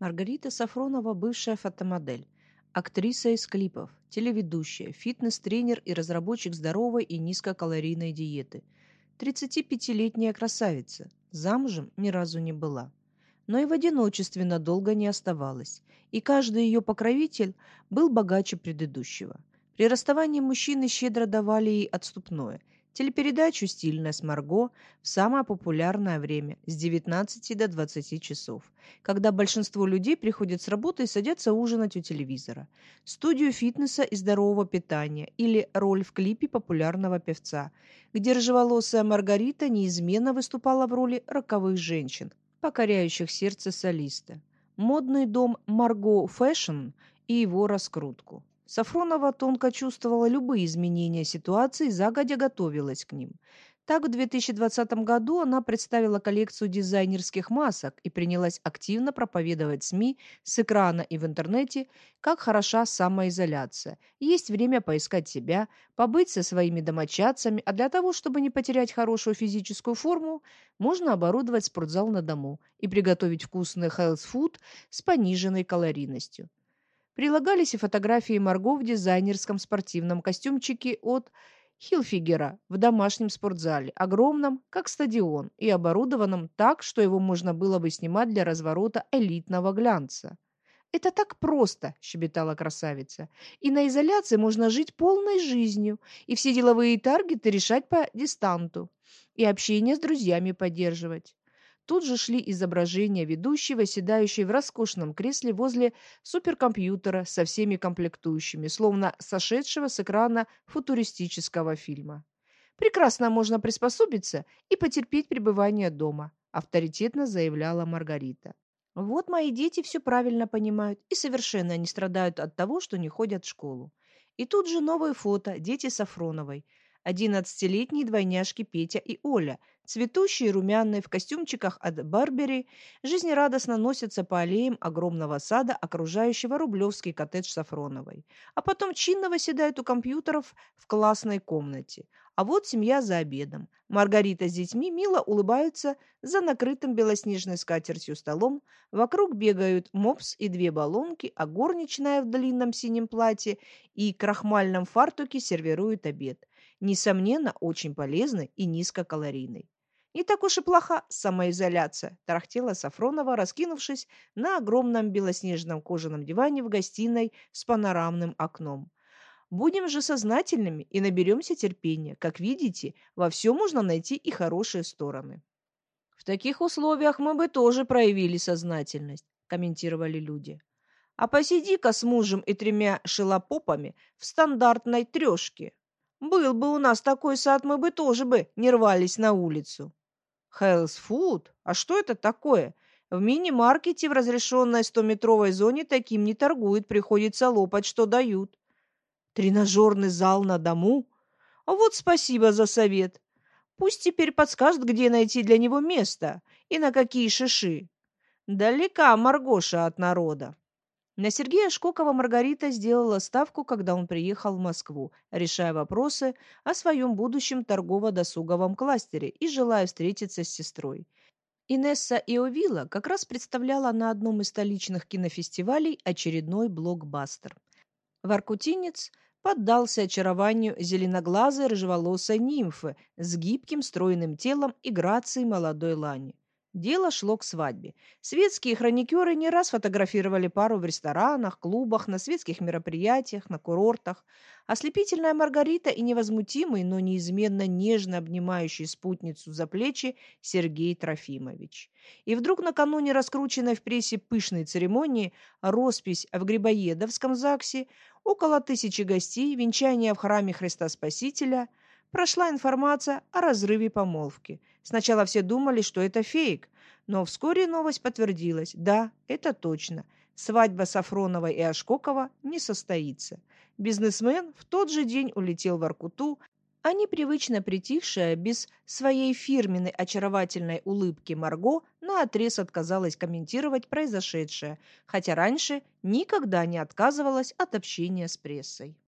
Маргарита Сафронова – бывшая фотомодель, актриса из клипов, телеведущая, фитнес-тренер и разработчик здоровой и низкокалорийной диеты. 35-летняя красавица, замужем ни разу не была. Но и в одиночестве надолго не оставалась, и каждый ее покровитель был богаче предыдущего. При расставании мужчины щедро давали ей отступное – телепередачу «Стильная с Марго» в самое популярное время с 19 до 20 часов, когда большинство людей приходят с работы и садятся ужинать у телевизора, студию фитнеса и здорового питания или роль в клипе популярного певца, где рыжеволосая Маргарита неизменно выступала в роли роковых женщин, покоряющих сердце солиста. Модный дом «Марго Fashion» и его раскрутку. Сафронова тонко чувствовала любые изменения ситуации и загодя готовилась к ним. Так, в 2020 году она представила коллекцию дизайнерских масок и принялась активно проповедовать СМИ с экрана и в интернете, как хороша самоизоляция. Есть время поискать себя, побыть со своими домочадцами, а для того, чтобы не потерять хорошую физическую форму, можно оборудовать спортзал на дому и приготовить вкусный health с пониженной калорийностью. Прилагались и фотографии Марго в дизайнерском спортивном костюмчике от Хилфигера в домашнем спортзале, огромном, как стадион, и оборудованном так, что его можно было бы снимать для разворота элитного глянца. «Это так просто», – щебетала красавица. «И на изоляции можно жить полной жизнью, и все деловые таргеты решать по дистанту, и общение с друзьями поддерживать. Тут же шли изображения ведущей, восседающей в роскошном кресле возле суперкомпьютера со всеми комплектующими, словно сошедшего с экрана футуристического фильма. «Прекрасно можно приспособиться и потерпеть пребывание дома», авторитетно заявляла Маргарита. «Вот мои дети все правильно понимают и совершенно не страдают от того, что не ходят в школу». И тут же новое фото дети Сафроновой – Одиннадцатилетние двойняшки Петя и Оля, цветущие румяные в костюмчиках от Барбери, жизнерадостно носятся по аллеям огромного сада, окружающего рублевский коттедж Сафроновой. А потом чинно восседают у компьютеров в классной комнате. А вот семья за обедом. Маргарита с детьми мило улыбаются за накрытым белоснежной скатертью столом. Вокруг бегают мопс и две баллонки, а горничная в длинном синем платье и крахмальном фартуке сервирует обед несомненно, очень полезной и низкокалорийной. «Не так уж и плоха самоизоляция», – тарахтела Сафронова, раскинувшись на огромном белоснежном кожаном диване в гостиной с панорамным окном. «Будем же сознательными и наберемся терпения. Как видите, во всем можно найти и хорошие стороны». «В таких условиях мы бы тоже проявили сознательность», – комментировали люди. «А посиди-ка с мужем и тремя шелопопами в стандартной трешке», был бы у нас такой сад, мы бы тоже бы не рвались на улицу. Health Food? А что это такое? В мини-маркете в разрешенной 100-метровой зоне таким не торгуют, приходится лопать, что дают. Тренажерный зал на дому? А вот спасибо за совет. Пусть теперь подскажет, где найти для него место и на какие шиши. Далека Маргоша от народа. На Сергея Шкокова Маргарита сделала ставку, когда он приехал в Москву, решая вопросы о своем будущем торгово-досуговом кластере и желая встретиться с сестрой. Инесса Иовила как раз представляла на одном из столичных кинофестивалей очередной блокбастер. Воркутинец поддался очарованию зеленоглазой рыжеволосой нимфы с гибким стройным телом и грацией молодой лани. Дело шло к свадьбе. Светские хроникеры не раз фотографировали пару в ресторанах, клубах, на светских мероприятиях, на курортах. Ослепительная Маргарита и невозмутимый, но неизменно нежно обнимающий спутницу за плечи Сергей Трофимович. И вдруг накануне раскрученной в прессе пышной церемонии роспись в Грибоедовском ЗАГСе, около тысячи гостей, венчание в храме Христа Спасителя – прошла информация о разрыве помолвки. Сначала все думали, что это фейк, но вскоре новость подтвердилась. Да, это точно. Свадьба Сафронова и Ашкокова не состоится. Бизнесмен в тот же день улетел в Аркуту, а непривычно притихшая, без своей фирменной очаровательной улыбки Марго наотрез отказалась комментировать произошедшее, хотя раньше никогда не отказывалась от общения с прессой.